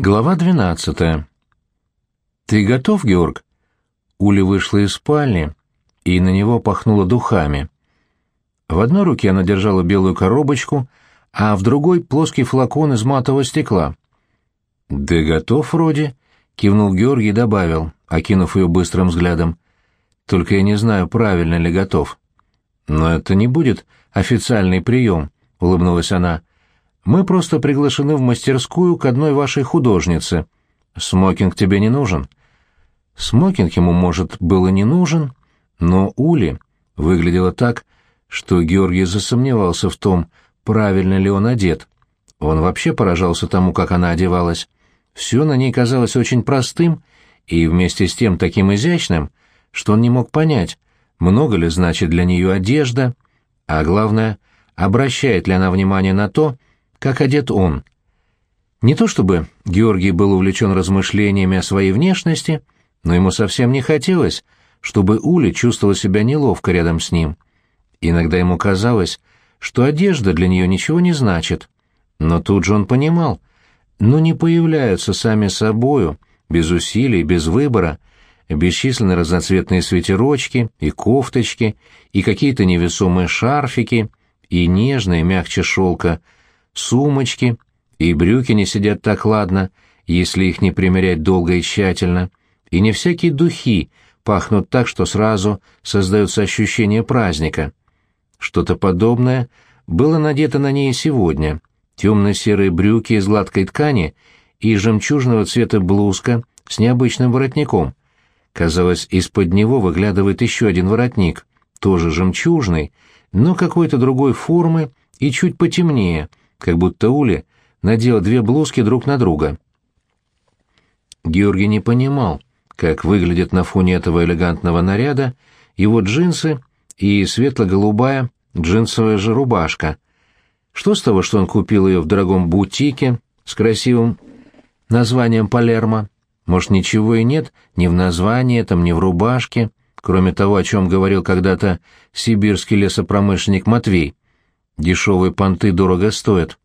Глава двенадцатая. «Ты готов, Георг?» Уля вышла из спальни, и на него пахнуло духами. В одной руке она держала белую коробочку, а в другой — плоский флакон из матового стекла. «Да готов вроде», — кивнул Георгий и добавил, окинув ее быстрым взглядом. «Только я не знаю, правильно ли готов». «Но это не будет официальный прием», — улыбнулась она. Мы просто приглашены в мастерскую к одной вашей художнице. Смокинг тебе не нужен». Смокинг ему, может, было не нужен, но Ули выглядела так, что Георгий засомневался в том, правильно ли он одет. Он вообще поражался тому, как она одевалась. Все на ней казалось очень простым и вместе с тем таким изящным, что он не мог понять, много ли значит для нее одежда, а главное, обращает ли она внимание на то, как одет он. Не то чтобы Георгий был увлечен размышлениями о своей внешности, но ему совсем не хотелось, чтобы Уля чувствовала себя неловко рядом с ним. Иногда ему казалось, что одежда для нее ничего не значит. Но тут же он понимал, ну не появляются сами собою, без усилий, без выбора, бесчисленные разноцветные свитерочки и кофточки, и какие-то невесомые шарфики, и нежные, мягче шелка, сумочки, и брюки не сидят так ладно, если их не примерять долго и тщательно, и не всякие духи пахнут так, что сразу создается ощущение праздника. Что-то подобное было надето на ней сегодня. Темно-серые брюки из гладкой ткани и жемчужного цвета блузка с необычным воротником. Казалось, из-под него выглядывает еще один воротник, тоже жемчужный, но какой-то другой формы и чуть потемнее, как будто Уля надела две блузки друг на друга. Георгий не понимал, как выглядят на фоне этого элегантного наряда его джинсы и светло-голубая джинсовая же рубашка. Что с того, что он купил ее в дорогом бутике с красивым названием «Палермо»? Может, ничего и нет ни в названии этом, ни в рубашке, кроме того, о чем говорил когда-то сибирский лесопромышленник Матвей. Дешевые понты дорого стоят.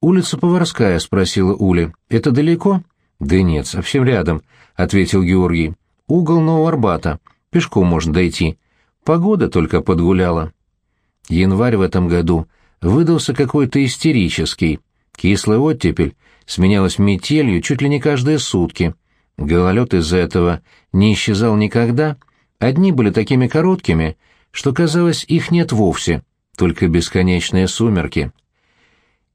«Улица Поварская», — спросила Уля. «Это далеко?» «Да нет, совсем рядом», — ответил Георгий. «Угол Нового Арбата. Пешком можно дойти. Погода только подгуляла». Январь в этом году выдался какой-то истерический. Кислая оттепель сменялась метелью чуть ли не каждые сутки. Гололед из-за этого не исчезал никогда. Одни были такими короткими, что, казалось, их нет вовсе только бесконечные сумерки.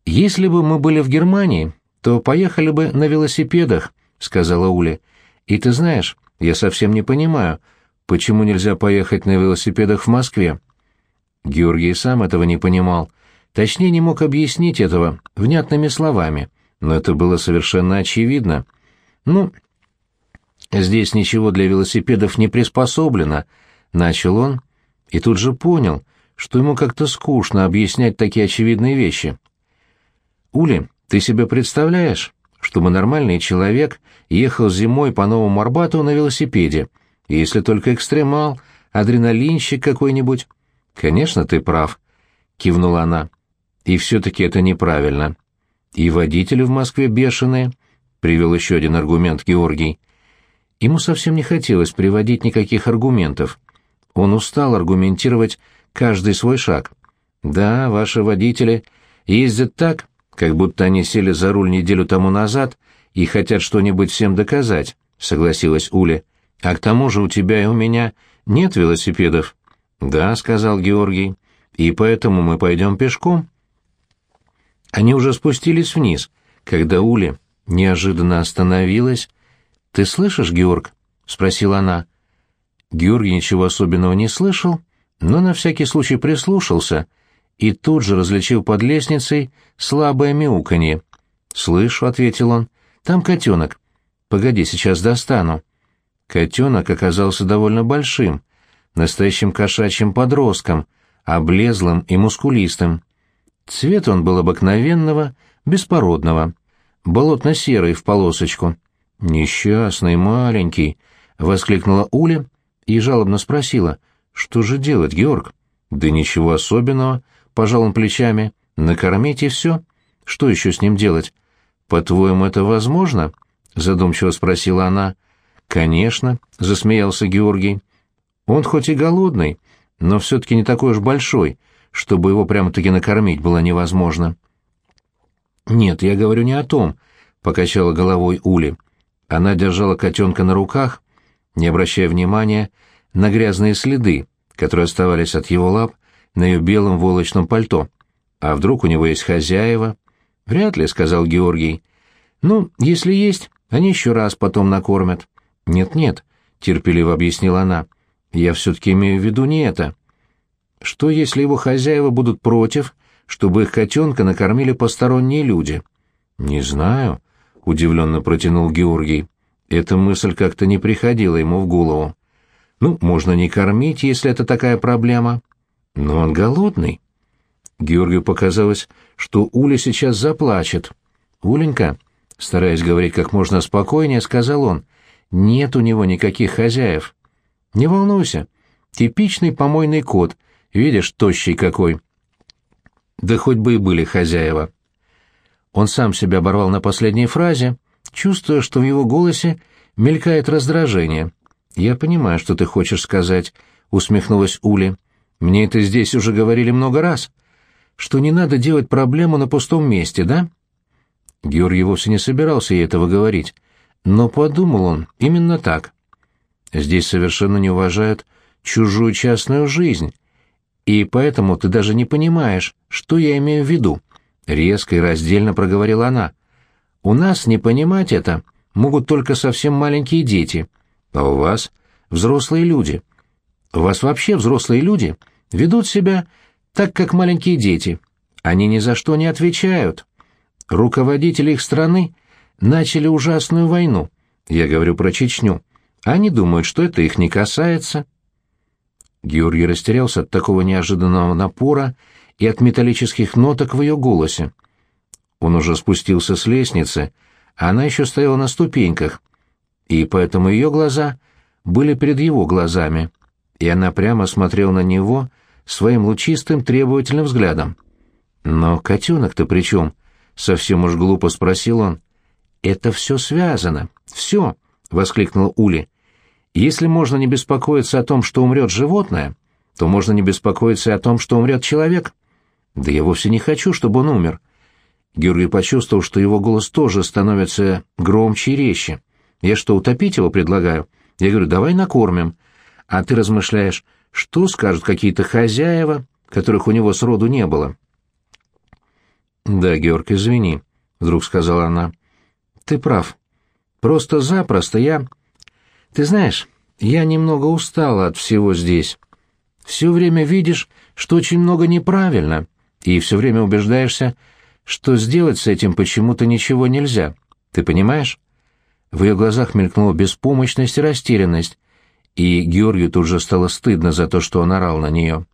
«Если бы мы были в Германии, то поехали бы на велосипедах», — сказала Уля. «И ты знаешь, я совсем не понимаю, почему нельзя поехать на велосипедах в Москве». Георгий сам этого не понимал, точнее не мог объяснить этого внятными словами, но это было совершенно очевидно. «Ну, здесь ничего для велосипедов не приспособлено», — начал он, и тут же понял, что ему как-то скучно объяснять такие очевидные вещи. «Ули, ты себе представляешь, чтобы нормальный человек ехал зимой по Новому Арбату на велосипеде, если только экстремал, адреналинщик какой-нибудь?» «Конечно, ты прав», — кивнула она. «И все-таки это неправильно. И водители в Москве бешеные», — привел еще один аргумент Георгий. Ему совсем не хотелось приводить никаких аргументов. Он устал аргументировать каждый свой шаг. Да, ваши водители ездят так, как будто они сели за руль неделю тому назад и хотят что-нибудь всем доказать, согласилась Уля. А к тому же у тебя и у меня нет велосипедов. Да, сказал Георгий, и поэтому мы пойдем пешком. Они уже спустились вниз, когда Уля неожиданно остановилась. «Ты слышишь, Георг?» — спросила она. Георгий ничего особенного не слышал, но на всякий случай прислушался и тут же различил под лестницей слабое мяуканье. «Слышу», — ответил он, — «там котенок. Погоди, сейчас достану». Котенок оказался довольно большим, настоящим кошачьим подростком, облезлым и мускулистым. Цвет он был обыкновенного, беспородного, болотно-серый в полосочку. «Несчастный, маленький!» — воскликнула Уля и жалобно спросила — что же делать, Георг? Да ничего особенного, пожал он плечами. Накормить и все. Что еще с ним делать? «По-твоему, это возможно?» — задумчиво спросила она. «Конечно», — засмеялся Георгий. «Он хоть и голодный, но все-таки не такой уж большой, чтобы его прямо-таки накормить было невозможно». «Нет, я говорю не о том», — покачала головой Ули. Она держала котенка на руках, не обращая внимания на грязные следы, которые оставались от его лап на ее белом волочном пальто. «А вдруг у него есть хозяева?» «Вряд ли», — сказал Георгий. «Ну, если есть, они еще раз потом накормят». «Нет-нет», — терпеливо объяснила она, — «я все-таки имею в виду не это. Что, если его хозяева будут против, чтобы их котенка накормили посторонние люди?» «Не знаю», — удивленно протянул Георгий. Эта мысль как-то не приходила ему в голову. «Ну, можно не кормить, если это такая проблема. Но он голодный». Георгию показалось, что Уля сейчас заплачет. «Уленька», — стараясь говорить как можно спокойнее, сказал он, — нет у него никаких хозяев. Не волнуйся. Типичный помойный кот. Видишь, тощий какой. Да хоть бы и были хозяева. Он сам себя оборвал на последней фразе, чувствуя, что в его голосе мелькает раздражение. «Я понимаю, что ты хочешь сказать», — усмехнулась Ули. «Мне это здесь уже говорили много раз. Что не надо делать проблему на пустом месте, да?» Георгий вовсе не собирался ей этого говорить. Но подумал он именно так. Здесь совершенно не уважают чужую частную жизнь, и поэтому ты даже не понимаешь, что я имею в виду. Резко и раздельно проговорила она. У нас не понимать это могут только совсем маленькие дети, а у вас взрослые люди. У вас вообще взрослые люди ведут себя так, как маленькие дети. Они ни за что не отвечают. Руководители их страны начали ужасную войну. Я говорю про Чечню. Они думают, что это их не касается. Георгий растерялся от такого неожиданного напора и от металлических ноток в ее голосе. Он уже спустился с лестницы, а она еще стояла на ступеньках, и поэтому ее глаза были перед его глазами, и она прямо смотрела на него своим лучистым требовательным взглядом. «Но котенок-то при чем?» — совсем уж глупо спросил он. «Это все связано. Все!» — воскликнул Ули. «Если можно не беспокоиться о том, что умрет животное, то можно не беспокоиться о том, что умрет человек. Да я вовсе не хочу, чтобы он умер». Георгий почувствовал, что его голос тоже становится громче и резче. «Я что, утопить его предлагаю?» Я говорю, давай накормим. А ты размышляешь, что скажут какие-то хозяева, которых у него сроду не было. «Да, Георг, извини», — вдруг сказала она. Ты прав. Просто-запросто я... Ты знаешь, я немного устала от всего здесь. Все время видишь, что очень много неправильно, и все время убеждаешься, что сделать с этим почему-то ничего нельзя. Ты понимаешь? В ее глазах мелькнула беспомощность и растерянность, и Георгию тут же стало стыдно за то, что он орал на нее.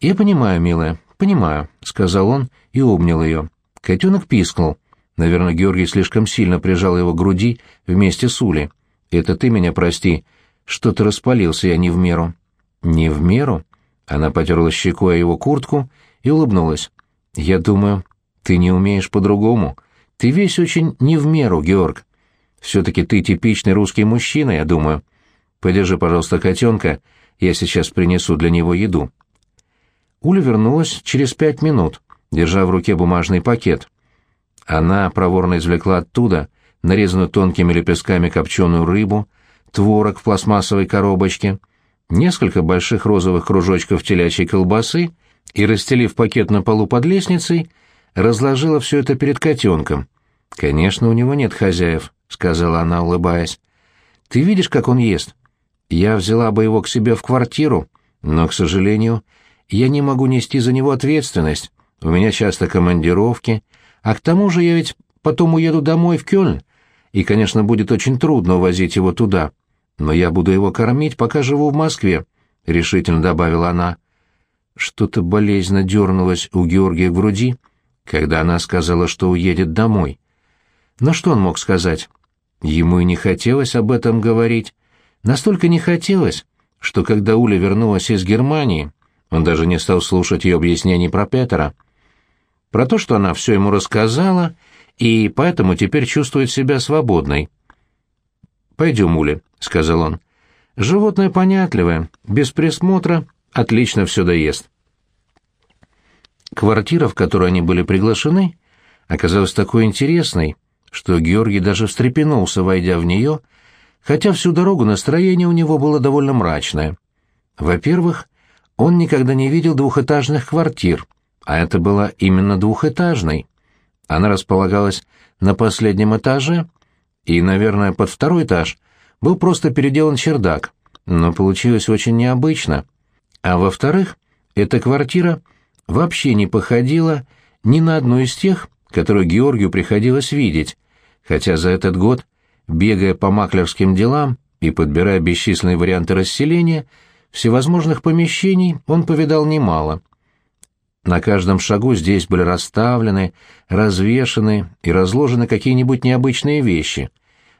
«Я понимаю, милая, понимаю», — сказал он и обнял ее. Котенок пискнул. Наверное, Георгий слишком сильно прижал его к груди вместе с Улей. «Это ты меня прости. Что-то распалился я не в меру». «Не в меру?» Она потерла щекой его куртку и улыбнулась. «Я думаю, ты не умеешь по-другому. Ты весь очень не в меру, Георг. Все-таки ты типичный русский мужчина, я думаю. Подержи, пожалуйста, котенка, я сейчас принесу для него еду». Уля вернулась через пять минут, держа в руке бумажный пакет. Она проворно извлекла оттуда нарезанную тонкими лепестками копченую рыбу, творог в пластмассовой коробочке, несколько больших розовых кружочков телячьей колбасы и, расстелив пакет на полу под лестницей, разложила все это перед котенком. «Конечно, у него нет хозяев», — сказала она, улыбаясь. «Ты видишь, как он ест? Я взяла бы его к себе в квартиру, но, к сожалению, я не могу нести за него ответственность. У меня часто командировки, а к тому же я ведь потом уеду домой в Кёльн, и, конечно, будет очень трудно увозить его туда. Но я буду его кормить, пока живу в Москве», — решительно добавила она. Что-то болезненно дернулось у Георгия в груди, когда она сказала, что уедет домой. Но что он мог сказать? Ему и не хотелось об этом говорить. Настолько не хотелось, что когда Уля вернулась из Германии, он даже не стал слушать ее объяснений про Петера. Про то, что она все ему рассказала, и поэтому теперь чувствует себя свободной. «Пойдем, Уля», — сказал он. «Животное понятливое, без присмотра, отлично все доест». Квартира, в которую они были приглашены, оказалась такой интересной, что Георгий даже встрепенулся, войдя в нее, хотя всю дорогу настроение у него было довольно мрачное. Во-первых, он никогда не видел двухэтажных квартир, а это была именно двухэтажной. Она располагалась на последнем этаже, и, наверное, под второй этаж был просто переделан чердак, но получилось очень необычно. А во-вторых, эта квартира вообще не походила ни на одну из тех, которую Георгию приходилось видеть, хотя за этот год, бегая по маклерским делам и подбирая бесчисленные варианты расселения, всевозможных помещений он повидал немало. На каждом шагу здесь были расставлены, развешаны и разложены какие-нибудь необычные вещи.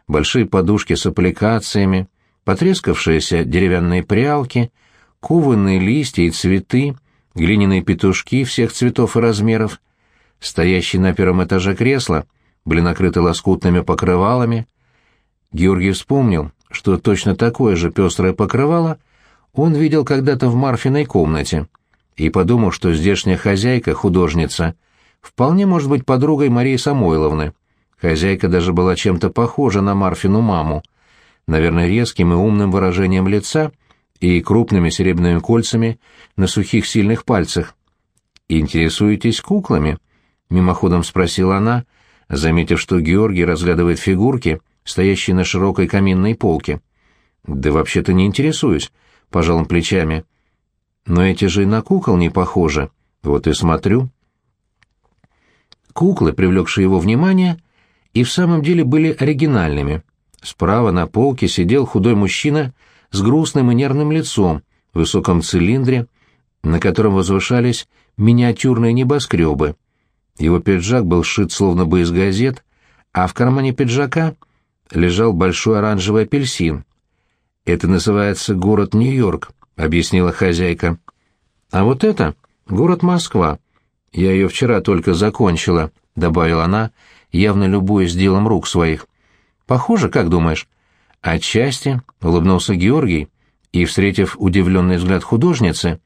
Большие подушки с аппликациями, потрескавшиеся деревянные прялки, кованые листья и цветы, глиняные петушки всех цветов и размеров. Стоящие на первом этаже кресла были накрыты лоскутными покрывалами. Георгий вспомнил, что точно такое же пестрое покрывало он видел когда-то в Марфиной комнате, и подумал, что здешняя хозяйка, художница, вполне может быть подругой Марии Самойловны. Хозяйка даже была чем-то похожа на Марфину маму, наверное, резким и умным выражением лица и крупными серебряными кольцами на сухих сильных пальцах. «Интересуетесь куклами?» — мимоходом спросила она, заметив, что Георгий разглядывает фигурки, стоящие на широкой каминной полке. «Да вообще-то не интересуюсь», — пожал он плечами. «Но эти же и на кукол не похожи. Вот и смотрю». Куклы, привлекшие его внимание, и в самом деле были оригинальными. Справа на полке сидел худой мужчина с грустным и нервным лицом, в высоком цилиндре, на котором возвышались миниатюрные небоскребы. Его пиджак был сшит словно бы из газет, а в кармане пиджака лежал большой оранжевый апельсин. «Это называется город Нью-Йорк», — объяснила хозяйка. «А вот это — город Москва. Я ее вчера только закончила», — добавила она, явно любуясь делом рук своих. «Похоже, как думаешь?» «Отчасти», — улыбнулся Георгий, и, встретив удивленный взгляд художницы,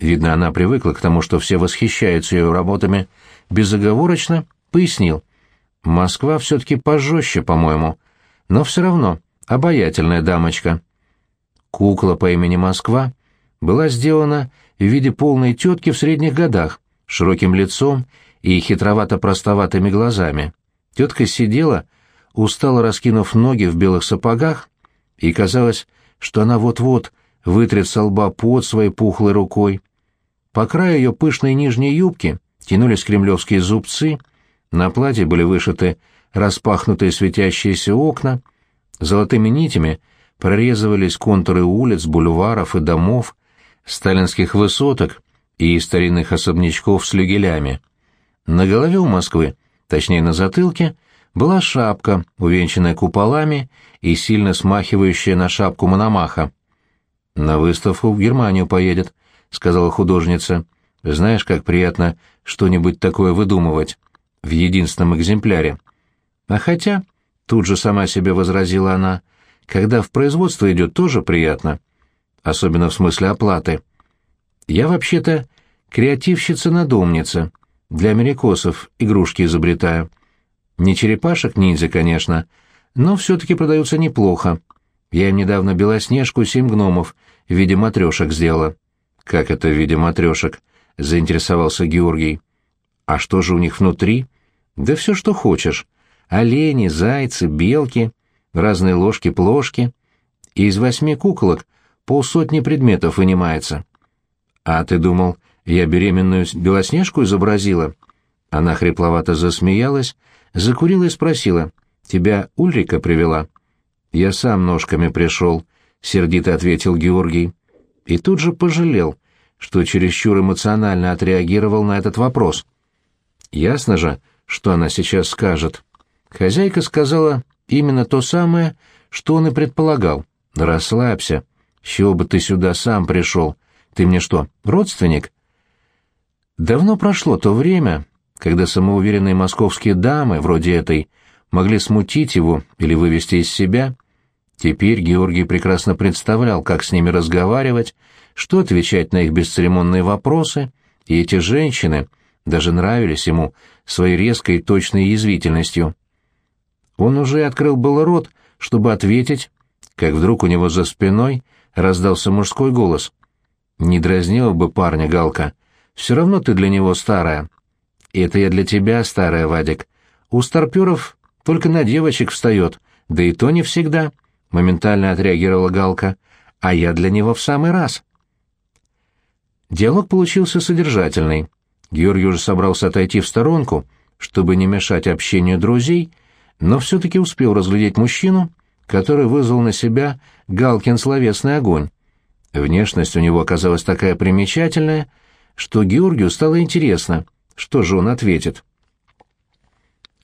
видно, она привыкла к тому, что все восхищаются ее работами, безоговорочно пояснил. «Москва все-таки пожестче, по-моему, но все равно обаятельная дамочка». Кукла по имени Москва была сделана в виде полной тетки в средних годах, широким лицом и хитровато-простоватыми глазами. Тетка сидела, устало раскинув ноги в белых сапогах, и казалось, что она вот-вот вытрет со лба пот своей пухлой рукой. По краю ее пышной нижней юбки тянулись кремлевские зубцы, на платье были вышиты распахнутые светящиеся окна, золотыми нитями прорезывались контуры улиц, бульваров и домов, сталинских высоток и старинных особнячков с люгелями. На голове у Москвы, точнее на затылке, была шапка, увенчанная куполами и сильно смахивающая на шапку Мономаха. «На выставку в Германию поедет», — сказала художница. «Знаешь, как приятно что-нибудь такое выдумывать в единственном экземпляре». «А хотя», — тут же сама себе возразила она, — когда в производство идет, тоже приятно. Особенно в смысле оплаты. Я вообще-то креативщица-надомница. Для америкосов игрушки изобретаю. Не черепашек-ниндзя, конечно, но все-таки продаются неплохо. Я им недавно белоснежку семь гномов в виде матрешек сделала. «Как это в виде матрешек?» — заинтересовался Георгий. «А что же у них внутри?» «Да все, что хочешь. Олени, зайцы, белки разные ложки-плошки, и из восьми куколок полсотни предметов вынимается. А ты думал, я беременную Белоснежку изобразила? Она хрипловато засмеялась, закурила и спросила, тебя Ульрика привела? Я сам ножками пришел, сердито ответил Георгий. И тут же пожалел, что чересчур эмоционально отреагировал на этот вопрос. Ясно же, что она сейчас скажет. Хозяйка сказала Именно то самое, что он и предполагал. расслабься. С чего бы ты сюда сам пришел? Ты мне что, родственник? Давно прошло то время, когда самоуверенные московские дамы, вроде этой, могли смутить его или вывести из себя. Теперь Георгий прекрасно представлял, как с ними разговаривать, что отвечать на их бесцеремонные вопросы, и эти женщины даже нравились ему своей резкой и точной язвительностью. Он уже открыл был рот, чтобы ответить, как вдруг у него за спиной раздался мужской голос. «Не дразнила бы парня, Галка. Все равно ты для него старая». «Это я для тебя, старая, Вадик. У старперов только на девочек встает, да и то не всегда», — моментально отреагировала Галка. «А я для него в самый раз». Диалог получился содержательный. Георгий уже собрался отойти в сторонку, чтобы не мешать общению друзей, но все-таки успел разглядеть мужчину, который вызвал на себя Галкин словесный огонь. Внешность у него оказалась такая примечательная, что Георгию стало интересно, что же он ответит.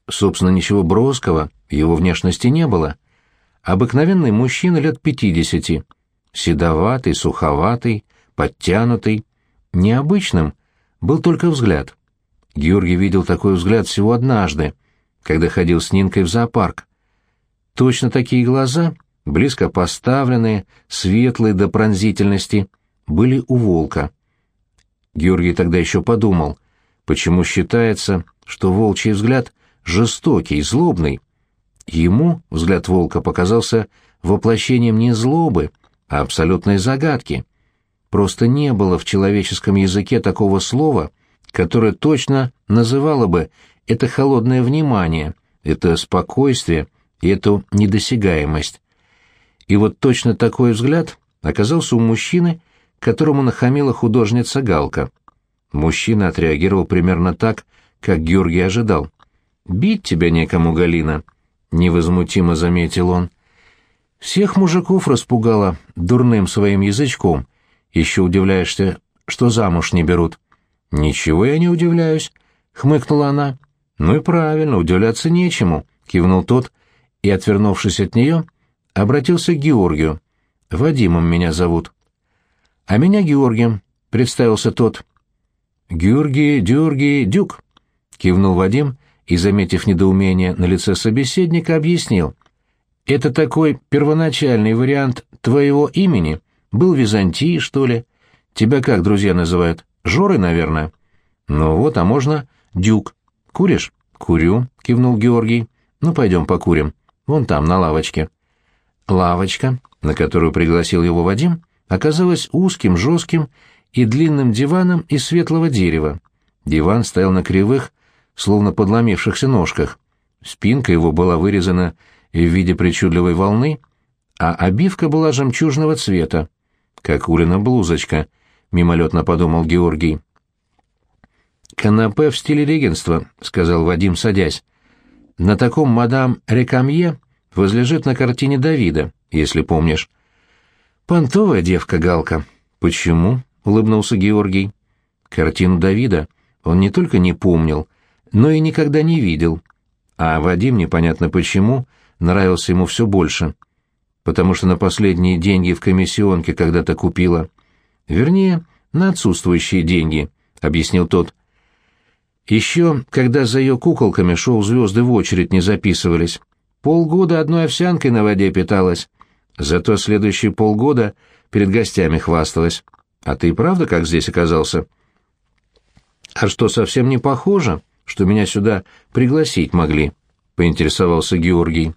Собственно, ничего броского в его внешности не было. Обыкновенный мужчина лет пятидесяти, седоватый, суховатый, подтянутый. Необычным был только взгляд. Георгий видел такой взгляд всего однажды, когда ходил с Нинкой в зоопарк. Точно такие глаза, близко поставленные, светлые до пронзительности, были у волка. Георгий тогда еще подумал, почему считается, что волчий взгляд жестокий, злобный. Ему взгляд волка показался воплощением не злобы, а абсолютной загадки. Просто не было в человеческом языке такого слова, которое точно называло бы это холодное внимание, это спокойствие и эту недосягаемость. И вот точно такой взгляд оказался у мужчины, которому нахамила художница Галка. Мужчина отреагировал примерно так, как Георгий ожидал. «Бить тебя некому, Галина», — невозмутимо заметил он. «Всех мужиков распугала дурным своим язычком. Еще удивляешься, что замуж не берут». «Ничего я не удивляюсь», — хмыкнула она. «Ну и правильно, удивляться нечему», — кивнул тот, и, отвернувшись от нее, обратился к Георгию. «Вадимом меня зовут». «А меня Георгием», — представился тот. «Георгий, Георгий, Дюк», — кивнул Вадим и, заметив недоумение на лице собеседника, объяснил. «Это такой первоначальный вариант твоего имени? Был Византий, что ли? Тебя как друзья называют? Жоры, наверное?» «Ну вот, а можно Дюк. «Куришь?» «Курю», — кивнул Георгий. «Ну, пойдем покурим. Вон там, на лавочке». Лавочка, на которую пригласил его Вадим, оказалась узким, жестким и длинным диваном из светлого дерева. Диван стоял на кривых, словно подломившихся ножках. Спинка его была вырезана в виде причудливой волны, а обивка была жемчужного цвета, как Улина блузочка, мимолетно подумал Георгий. «Канапе в стиле регенства», — сказал Вадим, садясь. «На таком мадам Рекамье возлежит на картине Давида, если помнишь». «Понтовая девка Галка». «Почему?» — улыбнулся Георгий. Картину Давида он не только не помнил, но и никогда не видел. А Вадим, непонятно почему, нравился ему все больше. Потому что на последние деньги в комиссионке когда-то купила. Вернее, на отсутствующие деньги, — объяснил тот. Еще, когда за ее куколками шоу-звезды в очередь не записывались. Полгода одной овсянкой на воде питалась. Зато следующие полгода перед гостями хвасталась. А ты правда как здесь оказался? А что, совсем не похоже, что меня сюда пригласить могли? Поинтересовался Георгий.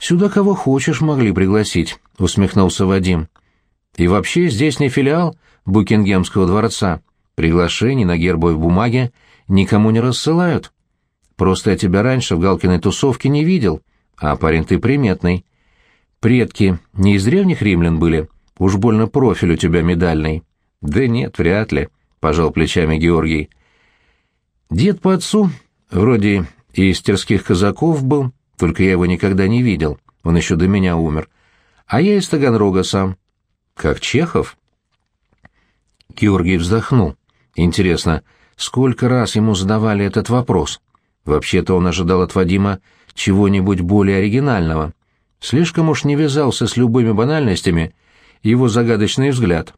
Сюда кого хочешь могли пригласить, усмехнулся Вадим. И вообще здесь не филиал Букингемского дворца. Приглашений на гербовой бумаге никому не рассылают. Просто я тебя раньше в Галкиной тусовке не видел, а парень ты приметный. Предки не из древних римлян были? Уж больно профиль у тебя медальный. Да нет, вряд ли, — пожал плечами Георгий. Дед по отцу, вроде и из терских казаков был, только я его никогда не видел, он еще до меня умер. А я из Таганрога сам. Как Чехов? Георгий вздохнул. Интересно, сколько раз ему задавали этот вопрос? Вообще-то он ожидал от Вадима чего-нибудь более оригинального. Слишком уж не вязался с любыми банальностями его загадочный взгляд.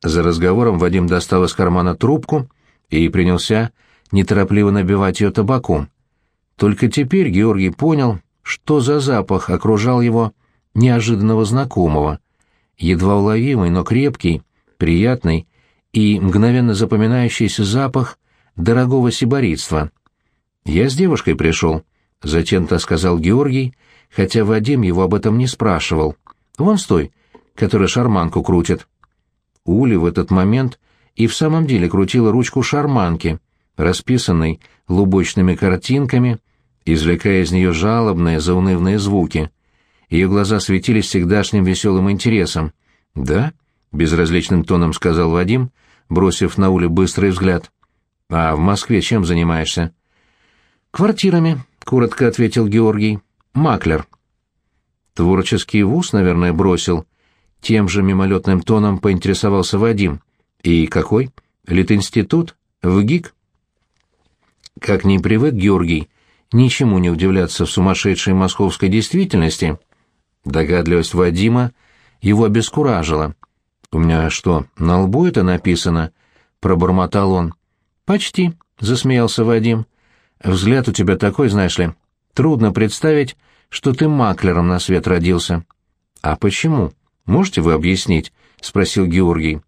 За разговором Вадим достал из кармана трубку и принялся неторопливо набивать ее табаком. Только теперь Георгий понял, что за запах окружал его неожиданного знакомого. Едва уловимый, но крепкий, приятный и мгновенно запоминающийся запах дорогого сибаритства. «Я с девушкой пришел», — затем-то сказал Георгий, хотя Вадим его об этом не спрашивал. «Вон стой, который шарманку крутит». Ули в этот момент и в самом деле крутила ручку шарманки, расписанной лубочными картинками, извлекая из нее жалобные, заунывные звуки. Ее глаза светились всегдашним веселым интересом. «Да?» — безразличным тоном сказал Вадим, бросив на Уле быстрый взгляд. «А в Москве чем занимаешься?» «Квартирами», — коротко ответил Георгий. «Маклер». «Творческий вуз, наверное, бросил». Тем же мимолетным тоном поинтересовался Вадим. «И какой? Литинститут? В ГИК?» Как не привык Георгий ничему не удивляться в сумасшедшей московской действительности, догадливость Вадима его обескуражила. «У меня что, на лбу это написано?» — пробормотал он. «Почти», — засмеялся Вадим. «Взгляд у тебя такой, знаешь ли. Трудно представить, что ты маклером на свет родился». «А почему? Можете вы объяснить?» — спросил Георгий.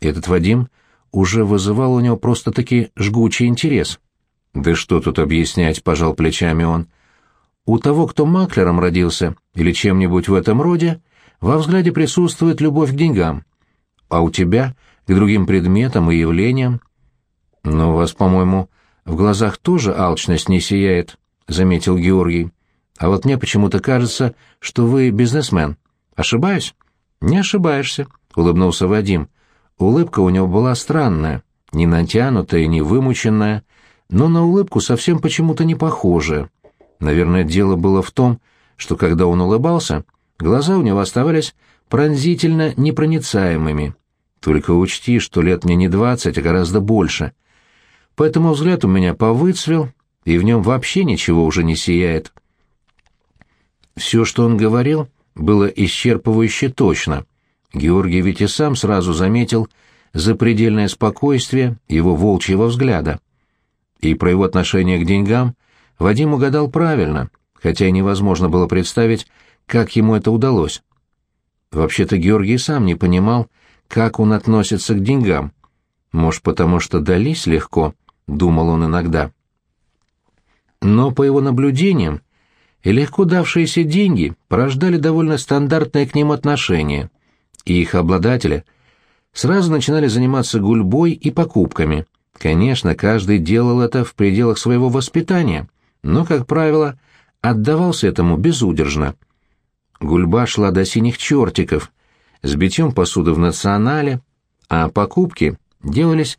Этот Вадим уже вызывал у него просто-таки жгучий интерес. «Да что тут объяснять?» — пожал плечами он. «У того, кто маклером родился или чем-нибудь в этом роде, во взгляде присутствует любовь к деньгам, а у тебя — к другим предметам и явлениям. Но у вас, по-моему, в глазах тоже алчность не сияет», — заметил Георгий. «А вот мне почему-то кажется, что вы бизнесмен. Ошибаюсь?» «Не ошибаешься», — улыбнулся Вадим. Улыбка у него была странная, не натянутая, не вымученная, но на улыбку совсем почему-то не похожая. Наверное, дело было в том, что когда он улыбался, глаза у него оставались пронзительно непроницаемыми. Только учти, что лет мне не двадцать, а гораздо больше. Поэтому взгляд у меня повыцвел, и в нем вообще ничего уже не сияет. Все, что он говорил, было исчерпывающе точно. Георгий ведь и сам сразу заметил запредельное спокойствие его волчьего взгляда. И про его отношение к деньгам Вадим угадал правильно, хотя и невозможно было представить, как ему это удалось. Вообще-то Георгий сам не понимал, как он относится к деньгам. Может, потому что дались легко, думал он иногда. Но, по его наблюдениям, легко давшиеся деньги порождали довольно стандартное к ним отношение, и их обладатели сразу начинали заниматься гульбой и покупками – Конечно, каждый делал это в пределах своего воспитания, но, как правило, отдавался этому безудержно. Гульба шла до синих чертиков, с битьем посуды в национале, а покупки делались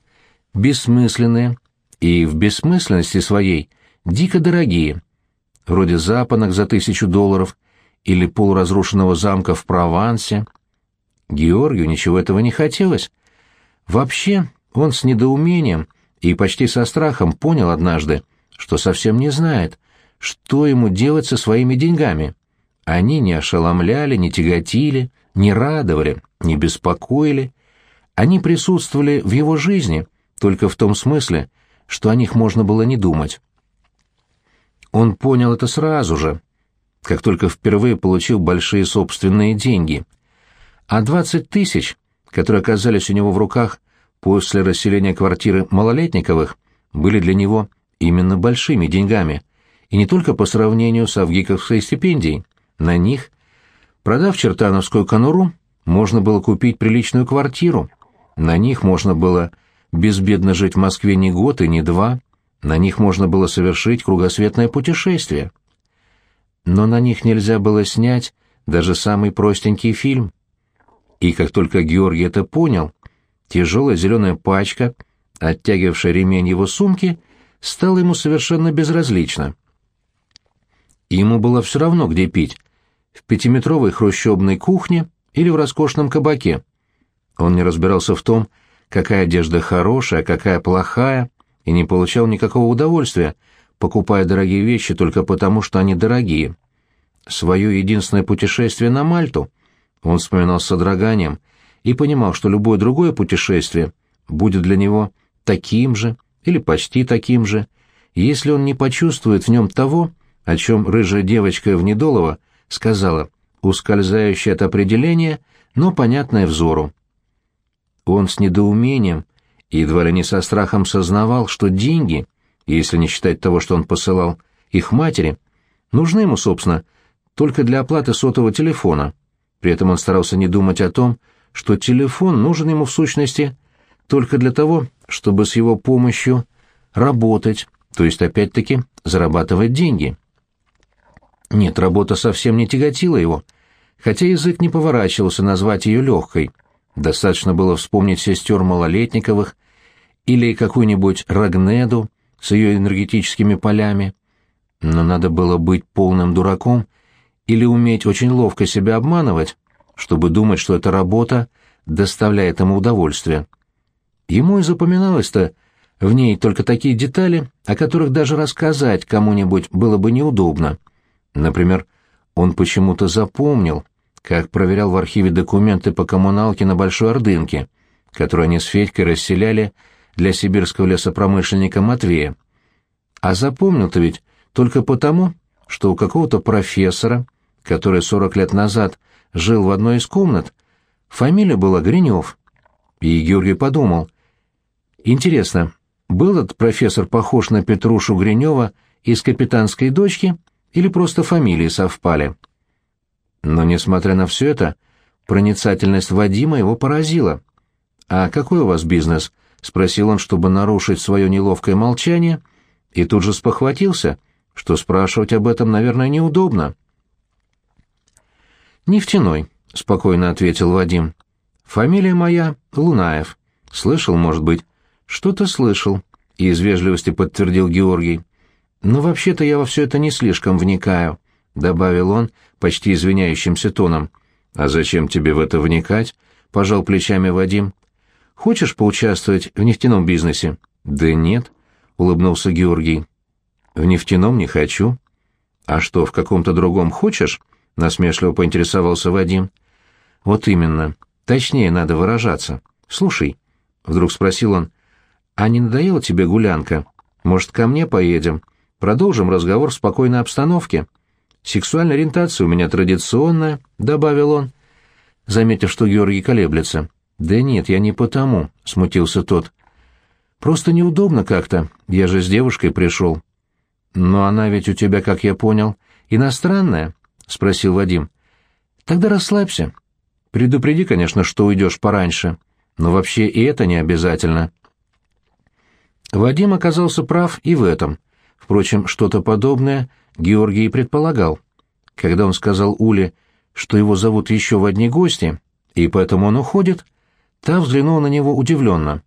бессмысленные и в бессмысленности своей дико дорогие, вроде запонок за тысячу долларов или полуразрушенного замка в Провансе. Георгию ничего этого не хотелось. Вообще, он с недоумением и почти со страхом понял однажды, что совсем не знает, что ему делать со своими деньгами. Они не ошеломляли, не тяготили, не радовали, не беспокоили. Они присутствовали в его жизни только в том смысле, что о них можно было не думать. Он понял это сразу же, как только впервые получил большие собственные деньги. А двадцать тысяч, которые оказались у него в руках после расселения квартиры малолетниковых были для него именно большими деньгами, и не только по сравнению с авгиковской стипендией. На них, продав чертановскую конуру, можно было купить приличную квартиру, на них можно было безбедно жить в Москве не год и не два, на них можно было совершить кругосветное путешествие. Но на них нельзя было снять даже самый простенький фильм. И как только Георгий это понял, Тяжелая зеленая пачка, оттягивавшая ремень его сумки, стала ему совершенно безразлична. Ему было все равно, где пить — в пятиметровой хрущебной кухне или в роскошном кабаке. Он не разбирался в том, какая одежда хорошая, какая плохая, и не получал никакого удовольствия, покупая дорогие вещи только потому, что они дорогие. Свое единственное путешествие на Мальту он вспоминал с содроганием и понимал, что любое другое путешествие будет для него таким же или почти таким же, если он не почувствует в нем того, о чем рыжая девочка Внедолова сказала, ускользающее от определения, но понятное взору. Он с недоумением, едва ли не со страхом сознавал, что деньги, если не считать того, что он посылал их матери, нужны ему, собственно, только для оплаты сотового телефона. При этом он старался не думать о том, что телефон нужен ему в сущности только для того, чтобы с его помощью работать, то есть опять-таки зарабатывать деньги. Нет, работа совсем не тяготила его, хотя язык не поворачивался назвать ее легкой. Достаточно было вспомнить сестер Малолетниковых или какую-нибудь Рагнеду с ее энергетическими полями. Но надо было быть полным дураком или уметь очень ловко себя обманывать, чтобы думать, что эта работа доставляет ему удовольствие. Ему и запоминалось-то в ней только такие детали, о которых даже рассказать кому-нибудь было бы неудобно. Например, он почему-то запомнил, как проверял в архиве документы по коммуналке на Большой Ордынке, которые они с Федькой расселяли для сибирского лесопромышленника Матвея. А запомнил-то ведь только потому, что у какого-то профессора, который 40 лет назад жил в одной из комнат, фамилия была Гринев. И Георгий подумал, интересно, был этот профессор похож на Петрушу Гринева из «Капитанской дочки» или просто фамилии совпали? Но, несмотря на все это, проницательность Вадима его поразила. «А какой у вас бизнес?» — спросил он, чтобы нарушить свое неловкое молчание, и тут же спохватился, что спрашивать об этом, наверное, неудобно. «Нефтяной», — спокойно ответил Вадим. «Фамилия моя Лунаев. Слышал, может быть?» «Что-то слышал», — и из вежливости подтвердил Георгий. «Но вообще-то я во все это не слишком вникаю», — добавил он почти извиняющимся тоном. «А зачем тебе в это вникать?» — пожал плечами Вадим. «Хочешь поучаствовать в нефтяном бизнесе?» «Да нет», — улыбнулся Георгий. «В нефтяном не хочу». «А что, в каком-то другом хочешь?» — насмешливо поинтересовался Вадим. «Вот именно. Точнее надо выражаться. Слушай», — вдруг спросил он, — «а не надоела тебе гулянка? Может, ко мне поедем? Продолжим разговор в спокойной обстановке?» Сексуальная ориентация у меня традиционная», — добавил он, заметив, что Георгий колеблется. «Да нет, я не потому», — смутился тот. «Просто неудобно как-то, я же с девушкой пришел». «Но она ведь у тебя, как я понял, иностранная?» — спросил Вадим. «Тогда расслабься. Предупреди, конечно, что уйдешь пораньше, но вообще и это не обязательно». Вадим оказался прав и в этом. Впрочем, что-то подобное Георгий предполагал. Когда он сказал Уле, что его зовут еще в одни гости, и поэтому он уходит, та взглянула на него удивленно.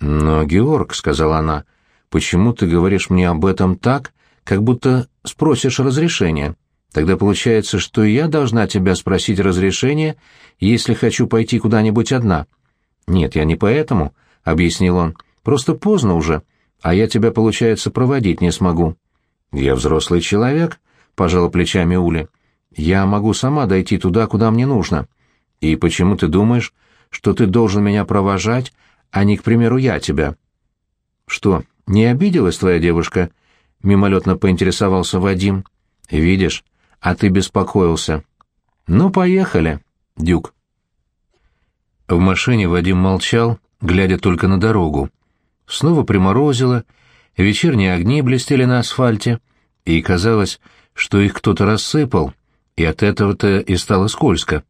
«Но, Георг», — сказала она, — «почему ты говоришь мне об этом так, как будто спросишь разрешения? Тогда получается, что я должна тебя спросить разрешение, если хочу пойти куда-нибудь одна». «Нет, я не поэтому», — объяснил он, — «просто поздно уже, а я тебя, получается, проводить не смогу». «Я взрослый человек», — пожала плечами Уля. «Я могу сама дойти туда, куда мне нужно. И почему ты думаешь, что ты должен меня провожать, а не, к примеру, я тебя?» «Что, не обиделась твоя девушка?» — мимолетно поинтересовался Вадим. «Видишь, а ты беспокоился». «Ну, поехали, Дюк». В машине Вадим молчал, глядя только на дорогу. Снова приморозило, вечерние огни блестели на асфальте, и казалось, что их кто-то рассыпал, и от этого-то и стало скользко.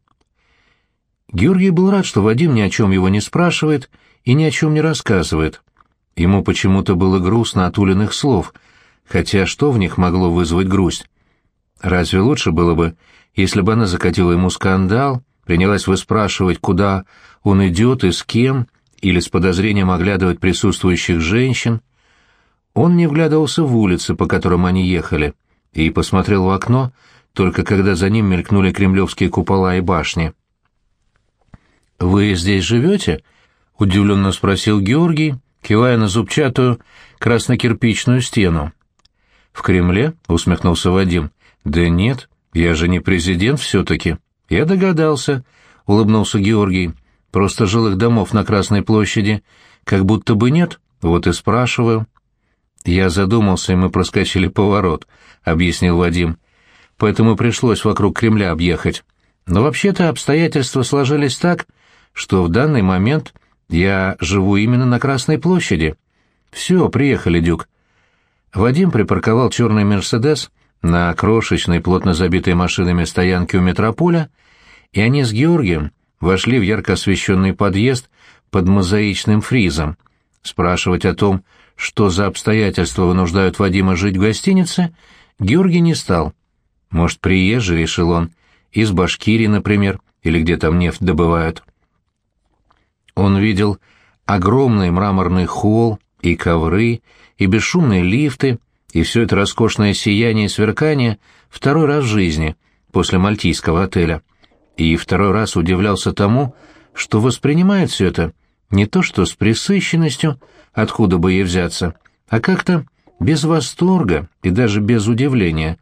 Георгий был рад, что Вадим ни о чем его не спрашивает и ни о чем не рассказывает. Ему почему-то было грустно от Улиных слов, хотя что в них могло вызвать грусть? Разве лучше было бы, если бы она закатила ему скандал, принялась выспрашивать, куда он идет и с кем, или с подозрением оглядывать присутствующих женщин? Он не вглядывался в улицы, по которым они ехали, и посмотрел в окно, только когда за ним мелькнули кремлевские купола и башни. «Вы здесь живете?» — удивленно спросил Георгий, кивая на зубчатую краснокирпичную стену. «В Кремле?» — усмехнулся Вадим. «Да нет, я же не президент все-таки». «Я догадался», — улыбнулся Георгий. «Просто жилых домов на Красной площади как будто бы нет, Вот и спрашиваю». «Я задумался, и мы проскочили поворот», — объяснил Вадим. «Поэтому пришлось вокруг Кремля объехать. Но вообще-то обстоятельства сложились так, что в данный момент я живу именно на Красной площади. Все, приехали, Дюк». Вадим припарковал черный «Мерседес» на крошечной, плотно забитой машинами стоянке у метрополя, и они с Георгием вошли в ярко освещенный подъезд под мозаичным фризом. Спрашивать о том, что за обстоятельства вынуждают Вадима жить в гостинице, Георгий не стал. Может, приезжий, решил он, из Башкирии, например, или где там нефть добывают. Он видел огромный мраморный холл и ковры, и бесшумные лифты, и все это роскошное сияние и сверкание второй раз в жизни, после мальтийского отеля. И второй раз удивлялся тому, что воспринимает все это не то что с присыщенностью, откуда бы ей взяться, а как-то без восторга и даже без удивления.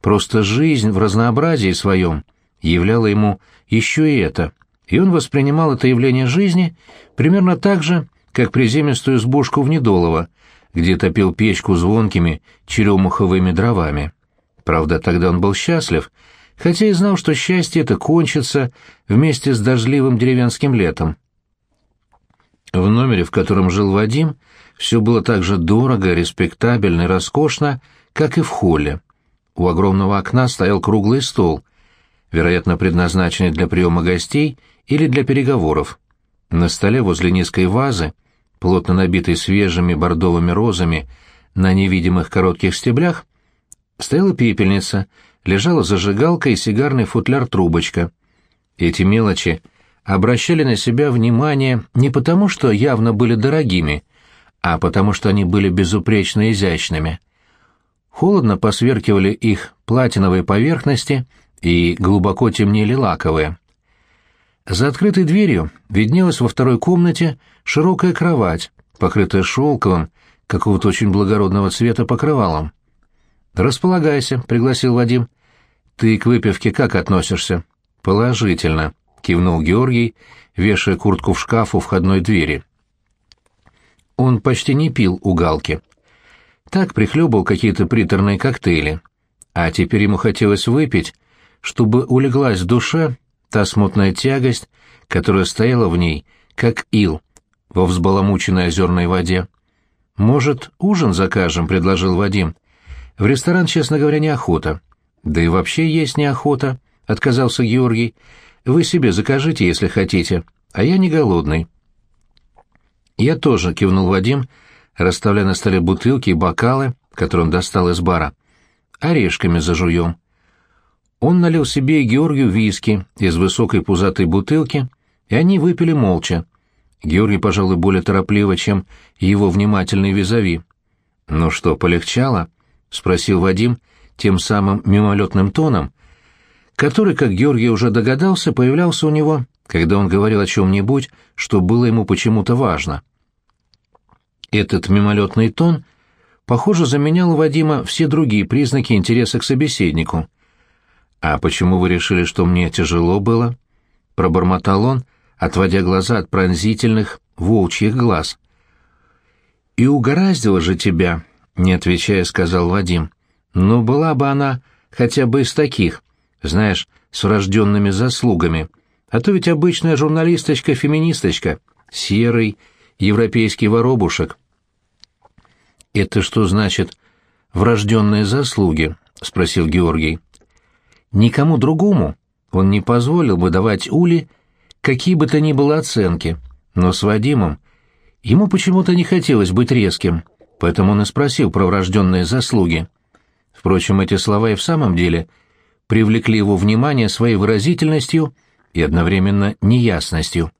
Просто жизнь в разнообразии своем являла ему еще и это, и он воспринимал это явление жизни примерно так же, как приземистую избушку в Недолово, где топил печку звонкими черемуховыми дровами. Правда, тогда он был счастлив, хотя и знал, что счастье это кончится вместе с дождливым деревенским летом. В номере, в котором жил Вадим, все было так же дорого, респектабельно и роскошно, как и в холле. У огромного окна стоял круглый стол, вероятно, предназначенный для приема гостей или для переговоров. На столе возле низкой вазы, плотно набитой свежими бордовыми розами, на невидимых коротких стеблях, стояла пепельница, лежала зажигалка и сигарный футляр-трубочка. Эти мелочи — обращали на себя внимание не потому, что явно были дорогими, а потому что они были безупречно изящными. Холодно посверкивали их платиновые поверхности и глубоко темнели лаковые. За открытой дверью виднелась во второй комнате широкая кровать, покрытая шелковым, какого-то очень благородного цвета покрывалом. «Располагайся», — пригласил Вадим. «Ты к выпивке как относишься?» «Положительно», — кивнул Георгий, вешая куртку в шкаф у входной двери. Он почти не пил у Галки. Так прихлебывал какие-то приторные коктейли. А теперь ему хотелось выпить, чтобы улеглась в душе та смутная тягость, которая стояла в ней, как ил, во взбаламученной озерной воде. «Может, ужин закажем?» — предложил Вадим. «В ресторан, честно говоря, неохота». «Да и вообще есть неохота», — отказался Георгий. Вы себе закажите, если хотите, а я не голодный». «Я тоже», — кивнул Вадим, расставляя на столе бутылки и бокалы, которые он достал из бара. «Орешками зажуем». Он налил себе и Георгию виски из высокой пузатой бутылки, и они выпили молча. Георгий, пожалуй, более торопливо, чем его внимательный визави. «Ну что, полегчало?» — спросил Вадим тем самым мимолетным тоном, который, как Георгий уже догадался, появлялся у него, когда он говорил о чем-нибудь, что было ему почему-то важно. Этот мимолетный тон, похоже, заменял Вадима все другие признаки интереса к собеседнику. «А почему вы решили, что мне тяжело было?» — пробормотал он, отводя глаза от пронзительных волчьих глаз. «И угораздило же тебя», — не отвечая, сказал Вадим. «Но была бы она хотя бы из таких, знаешь, с врожденными заслугами. А то ведь обычная журналисточка-феминисточка, серый европейский воробушек. «Это что значит «врожденные заслуги»?» — спросил Георгий. «Никому другому он не позволил бы давать Ули какие бы то ни было оценки, но с Вадимом ему почему-то не хотелось быть резким, поэтому он и спросил про врожденные заслуги. Впрочем, эти слова и в самом деле — привлекли его внимание своей выразительностью и одновременно неясностью.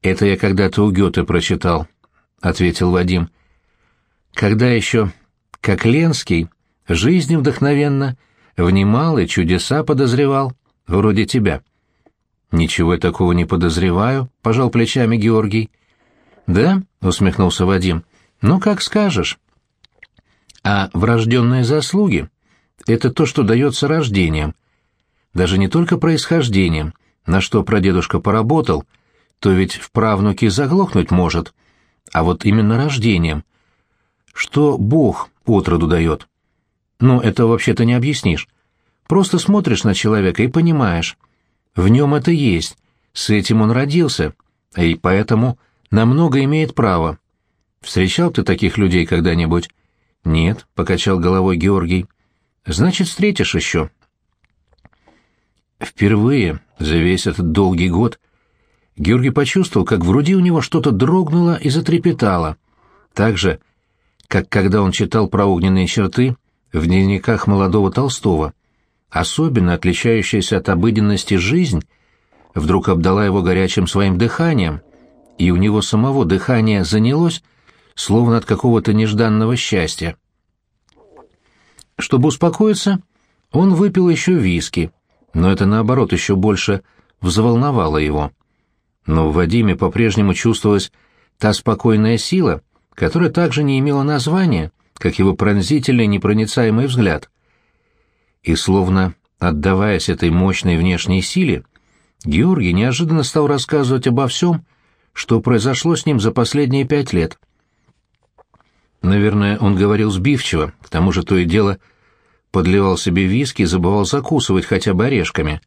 «Это я когда-то у Гёте прочитал», — ответил Вадим. «Когда еще, как Ленский, жизнью вдохновенно, внимал и чудеса подозревал, вроде тебя». «Ничего я такого не подозреваю», — пожал плечами Георгий. «Да?» — усмехнулся Вадим. «Ну, как скажешь». «А врожденные заслуги?» это то, что дается рождением. Даже не только происхождением, на что прадедушка поработал, то ведь в правнуке заглохнуть может, а вот именно рождением. Что Бог отроду дает? Ну, это вообще-то не объяснишь. Просто смотришь на человека и понимаешь. В нем это есть, с этим он родился, и поэтому намного имеет право. Встречал ты таких людей когда-нибудь? Нет, — покачал головой Георгий. Значит, встретишь еще. Впервые за весь этот долгий год Георгий почувствовал, как в груди у него что-то дрогнуло и затрепетало, так же, как когда он читал про огненные черты в дневниках молодого Толстого. Особенно отличающаяся от обыденности жизнь вдруг обдала его горячим своим дыханием, и у него самого дыхание занялось, словно от какого-то нежданного счастья. Чтобы успокоиться, он выпил еще виски, но это, наоборот, еще больше взволновало его. Но в Вадиме по-прежнему чувствовалась та спокойная сила, которая также не имела названия, как его пронзительный непроницаемый взгляд. И словно отдаваясь этой мощной внешней силе, Георгий неожиданно стал рассказывать обо всем, что произошло с ним за последние пять лет — Наверное, он говорил сбивчиво, к тому же то и дело подливал себе виски и забывал закусывать хотя бы орешками.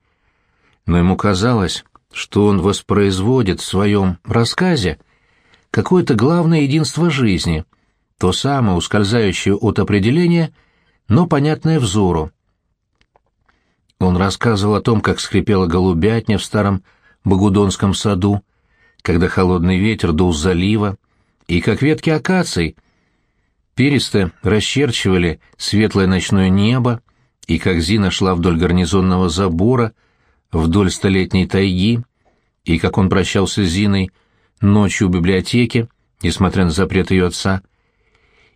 Но ему казалось, что он воспроизводит в своем рассказе какое-то главное единство жизни, то самое ускользающее от определения, но понятное взору. Он рассказывал о том, как скрипела голубятня в старом Багудонском саду, когда холодный ветер дул с залива, и как ветки акаций Перисто расчерчивали светлое ночное небо, и как Зина шла вдоль гарнизонного забора, вдоль столетней тайги, и как он прощался с Зиной ночью в библиотеке, несмотря на запрет ее отца,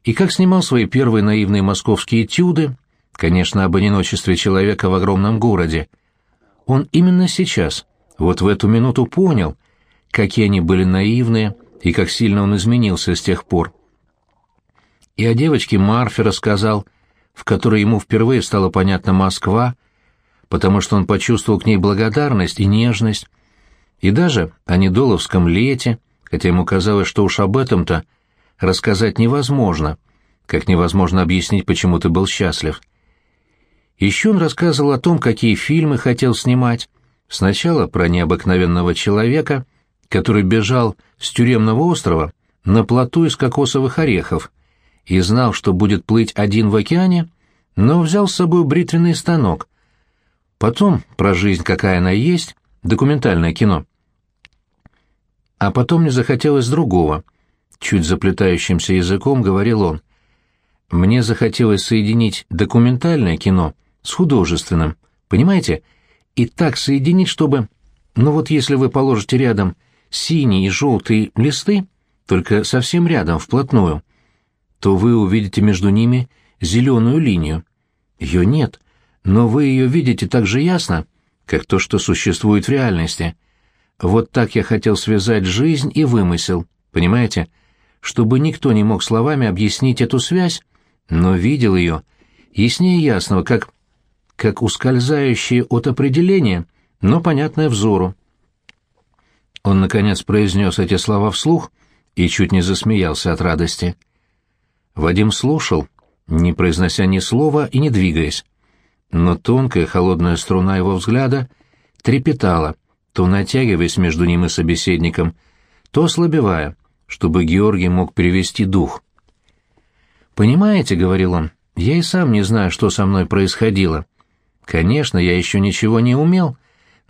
и как снимал свои первые наивные московские этюды, конечно, об одиночестве человека в огромном городе. Он именно сейчас, вот в эту минуту понял, какие они были наивные и как сильно он изменился с тех пор и о девочке Марфе рассказал, в которой ему впервые стала понятна Москва, потому что он почувствовал к ней благодарность и нежность, и даже о Недоловском лете, хотя ему казалось, что уж об этом-то рассказать невозможно, как невозможно объяснить, почему ты был счастлив. Еще он рассказывал о том, какие фильмы хотел снимать. Сначала про необыкновенного человека, который бежал с тюремного острова на плоту из кокосовых орехов, и знал, что будет плыть один в океане, но взял с собой бритвенный станок. Потом про жизнь, какая она есть, документальное кино. А потом мне захотелось другого. Чуть заплетающимся языком говорил он. Мне захотелось соединить документальное кино с художественным, понимаете? И так соединить, чтобы... Ну вот если вы положите рядом синие и желтые листы, только совсем рядом, вплотную, то вы увидите между ними зеленую линию. Ее нет, но вы ее видите так же ясно, как то, что существует в реальности. Вот так я хотел связать жизнь и вымысел, понимаете? Чтобы никто не мог словами объяснить эту связь, но видел ее, яснее ясного, как, как ускользающее от определения, но понятное взору. Он, наконец, произнес эти слова вслух и чуть не засмеялся от радости. Вадим слушал, не произнося ни слова и не двигаясь. Но тонкая холодная струна его взгляда трепетала, то натягиваясь между ним и собеседником, то ослабевая, чтобы Георгий мог перевести дух. «Понимаете, — говорил он, — я и сам не знаю, что со мной происходило. Конечно, я еще ничего не умел,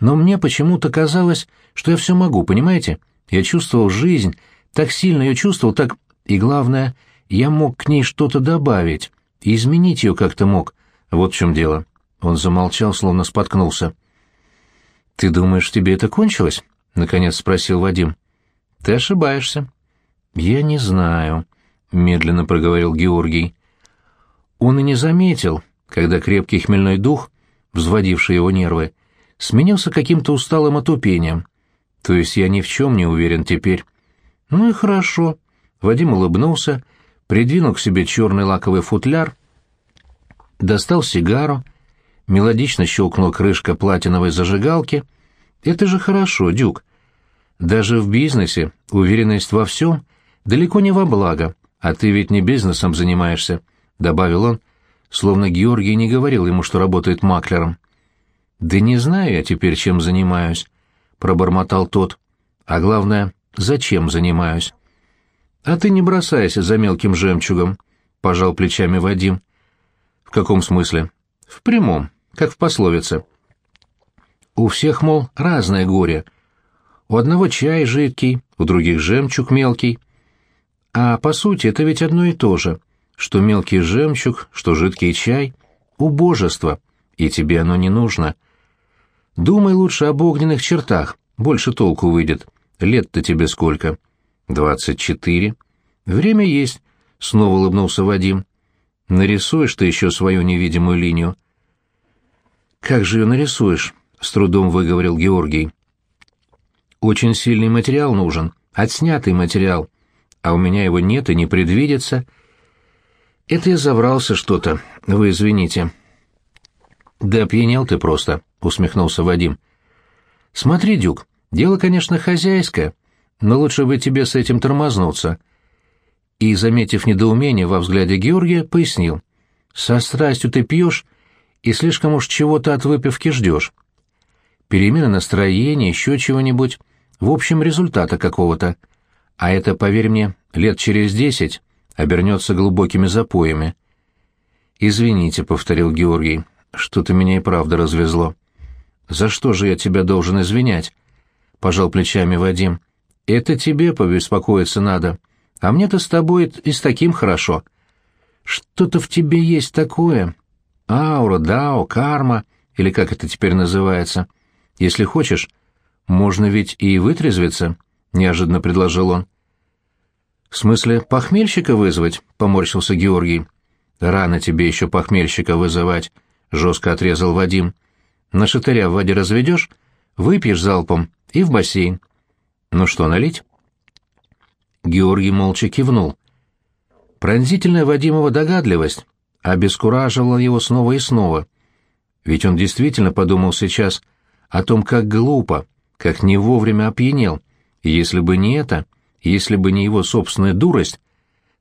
но мне почему-то казалось, что я все могу, понимаете? Я чувствовал жизнь, так сильно ее чувствовал, так... И главное — я мог к ней что-то добавить, изменить ее как-то мог. Вот в чем дело. Он замолчал, словно споткнулся. «Ты думаешь, тебе это кончилось?» — наконец спросил Вадим. «Ты ошибаешься». «Я не знаю», — медленно проговорил Георгий. Он и не заметил, когда крепкий хмельной дух, взводивший его нервы, сменился каким-то усталым отупением. То есть я ни в чем не уверен теперь. «Ну и хорошо». Вадим улыбнулся придвинул к себе черный лаковый футляр, достал сигару, мелодично щелкнула крышка платиновой зажигалки. Это же хорошо, Дюк. Даже в бизнесе уверенность во всем далеко не во благо, а ты ведь не бизнесом занимаешься», — добавил он, словно Георгий не говорил ему, что работает маклером. «Да не знаю я теперь, чем занимаюсь», — пробормотал тот. «А главное, зачем занимаюсь?» «А ты не бросайся за мелким жемчугом», — пожал плечами Вадим. «В каком смысле?» «В прямом, как в пословице». «У всех, мол, разное горе. У одного чай жидкий, у других жемчуг мелкий. А по сути это ведь одно и то же, что мелкий жемчуг, что жидкий чай — убожество, и тебе оно не нужно. Думай лучше об огненных чертах, больше толку выйдет. Лет-то тебе сколько?» «Двадцать четыре». «Время есть», — снова улыбнулся Вадим. «Нарисуешь ты еще свою невидимую линию». «Как же ее нарисуешь?» — с трудом выговорил Георгий. «Очень сильный материал нужен, отснятый материал, а у меня его нет и не предвидится». «Это я заврался что-то, вы извините». «Да опьянел ты просто», — усмехнулся Вадим. «Смотри, Дюк, дело, конечно, хозяйское, но лучше бы тебе с этим тормознуться. И, заметив недоумение во взгляде Георгия, пояснил. Со страстью ты пьешь и слишком уж чего-то от выпивки ждешь. Перемена настроения, еще чего-нибудь, в общем, результата какого-то. А это, поверь мне, лет через десять обернется глубокими запоями. «Извините», — повторил Георгий, — «что-то меня и правда развезло». «За что же я тебя должен извинять?» — пожал плечами Вадим. Это тебе побеспокоиться надо. А мне-то с тобой и с таким хорошо. Что-то в тебе есть такое. Аура, дао, карма, или как это теперь называется. Если хочешь, можно ведь и вытрезвиться, — неожиданно предложил он. — В смысле, похмельщика вызвать? — поморщился Георгий. — Рано тебе еще похмельщика вызывать, — жестко отрезал Вадим. — На шатыря в воде разведешь, выпьешь залпом и в бассейн. «Ну что, налить?» Георгий молча кивнул. Пронзительная Вадимова догадливость обескураживала его снова и снова. Ведь он действительно подумал сейчас о том, как глупо, как не вовремя опьянел. Если бы не это, если бы не его собственная дурость,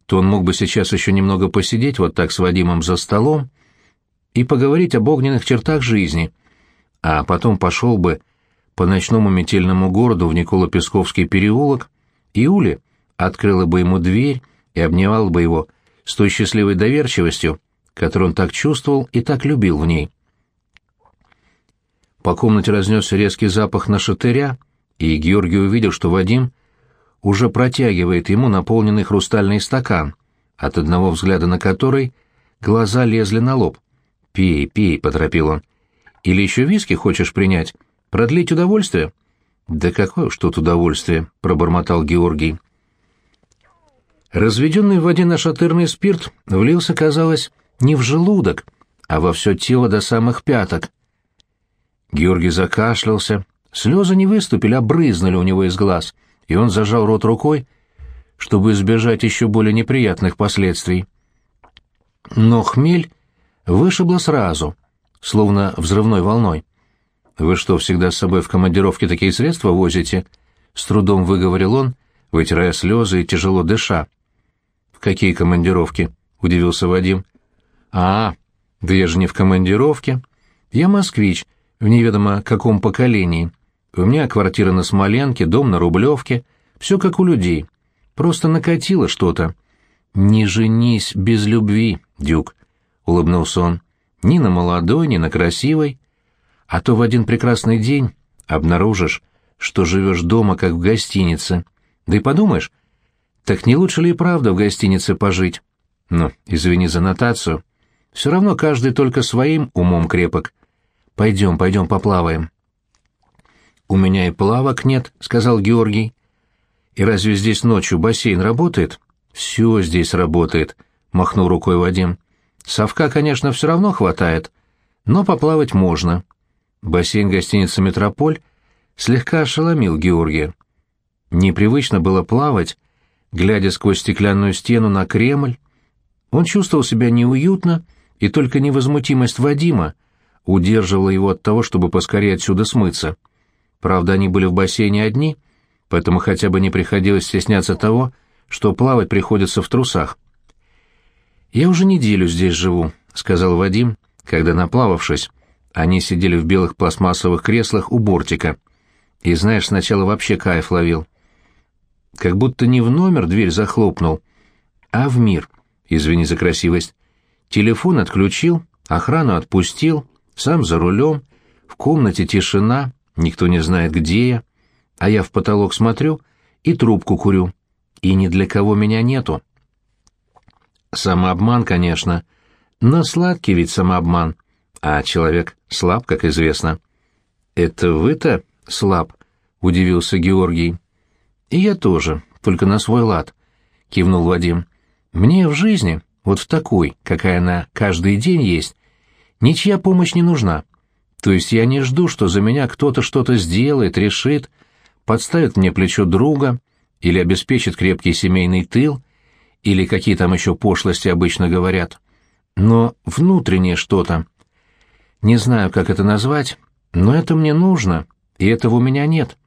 то он мог бы сейчас еще немного посидеть вот так с Вадимом за столом и поговорить об огненных чертах жизни, а потом пошел бы по ночному метельному городу в Николо-Песковский переулок, и Уля открыла бы ему дверь и обнимала бы его с той счастливой доверчивостью, которую он так чувствовал и так любил в ней. По комнате разнесся резкий запах на шатыря, и Георгий увидел, что Вадим уже протягивает ему наполненный хрустальный стакан, от одного взгляда на который глаза лезли на лоб. «Пей, пей», — поторопил он. «Или еще виски хочешь принять?» Продлить удовольствие? Да какое уж тут удовольствие, пробормотал Георгий. Разведенный в воде нашатырный спирт влился, казалось, не в желудок, а во все тело до самых пяток. Георгий закашлялся, слезы не выступили, а брызнули у него из глаз, и он зажал рот рукой, чтобы избежать еще более неприятных последствий. Но хмель вышибло сразу, словно взрывной волной. «Вы что, всегда с собой в командировке такие средства возите?» — с трудом выговорил он, вытирая слезы и тяжело дыша. «В какие командировки?» — удивился Вадим. «А, да я же не в командировке. Я москвич, в неведомо каком поколении. У меня квартира на Смоленке, дом на Рублевке. Все как у людей. Просто накатило что-то». «Не женись без любви, Дюк», — улыбнулся он. «Ни на молодой, ни на красивой. А то в один прекрасный день обнаружишь, что живешь дома, как в гостинице. Да и подумаешь, так не лучше ли и правда в гостинице пожить? Ну, извини за нотацию. Все равно каждый только своим умом крепок. Пойдем, пойдем поплаваем. У меня и плавок нет, сказал Георгий. И разве здесь ночью бассейн работает? Все здесь работает, махнул рукой Вадим. Совка, конечно, все равно хватает, но поплавать можно. Бассейн гостиницы «Метрополь» слегка ошеломил Георгия. Непривычно было плавать, глядя сквозь стеклянную стену на Кремль. Он чувствовал себя неуютно, и только невозмутимость Вадима удерживала его от того, чтобы поскорее отсюда смыться. Правда, они были в бассейне одни, поэтому хотя бы не приходилось стесняться того, что плавать приходится в трусах. «Я уже неделю здесь живу», — сказал Вадим, когда, наплававшись, они сидели в белых пластмассовых креслах у бортика. И, знаешь, сначала вообще кайф ловил. Как будто не в номер дверь захлопнул, а в мир, извини за красивость. Телефон отключил, охрану отпустил, сам за рулем, в комнате тишина, никто не знает, где я, а я в потолок смотрю и трубку курю, и ни для кого меня нету. Самообман, конечно, но сладкий ведь самообман, а человек слаб, как известно. «Это вы-то слаб?» — удивился Георгий. «И я тоже, только на свой лад», — кивнул Вадим. «Мне в жизни, вот в такой, какая она каждый день есть, ничья помощь не нужна. То есть я не жду, что за меня кто-то что-то сделает, решит, подставит мне плечо друга или обеспечит крепкий семейный тыл, или какие там еще пошлости обычно говорят. Но внутреннее что-то. Не знаю, как это назвать, но это мне нужно, и этого у меня нет.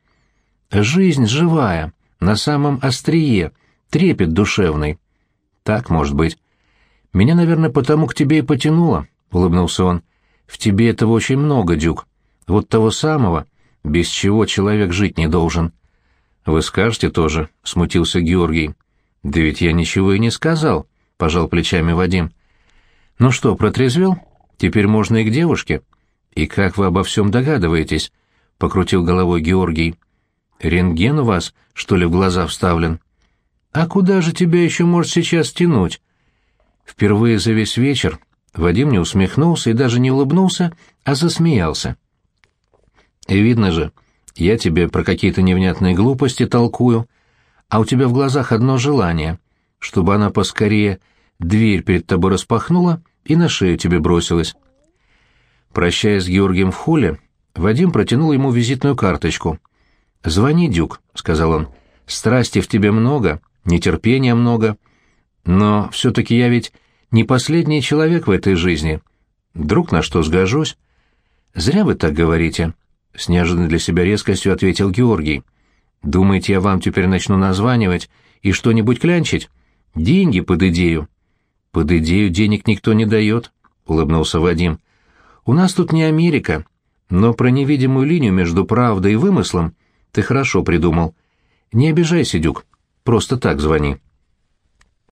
Жизнь живая, на самом острие, трепет душевный. Так, может быть. Меня, наверное, потому к тебе и потянуло, — улыбнулся он. В тебе этого очень много, Дюк. Вот того самого, без чего человек жить не должен. Вы скажете тоже, — смутился Георгий. Да ведь я ничего и не сказал, — пожал плечами Вадим. Ну что, протрезвел? Теперь можно и к девушке. И как вы обо всем догадываетесь? — покрутил головой Георгий. Рентген у вас, что ли, в глаза вставлен? А куда же тебя еще может сейчас тянуть? Впервые за весь вечер Вадим не усмехнулся и даже не улыбнулся, а засмеялся. И видно же, я тебе про какие-то невнятные глупости толкую, а у тебя в глазах одно желание, чтобы она поскорее дверь перед тобой распахнула и на шею тебе бросилась. Прощаясь с Георгием в холле, Вадим протянул ему визитную карточку. «Звони, Дюк», — сказал он. «Страсти в тебе много, нетерпения много, но все-таки я ведь не последний человек в этой жизни. Друг на что сгожусь?» «Зря вы так говорите», — с неожиданной для себя резкостью ответил Георгий. «Думаете, я вам теперь начну названивать и что-нибудь клянчить? Деньги под идею». «Под идею денег никто не дает», — улыбнулся Вадим. «У нас тут не Америка, но про невидимую линию между правдой и вымыслом ты хорошо придумал. Не обижайся, Дюк, просто так звони».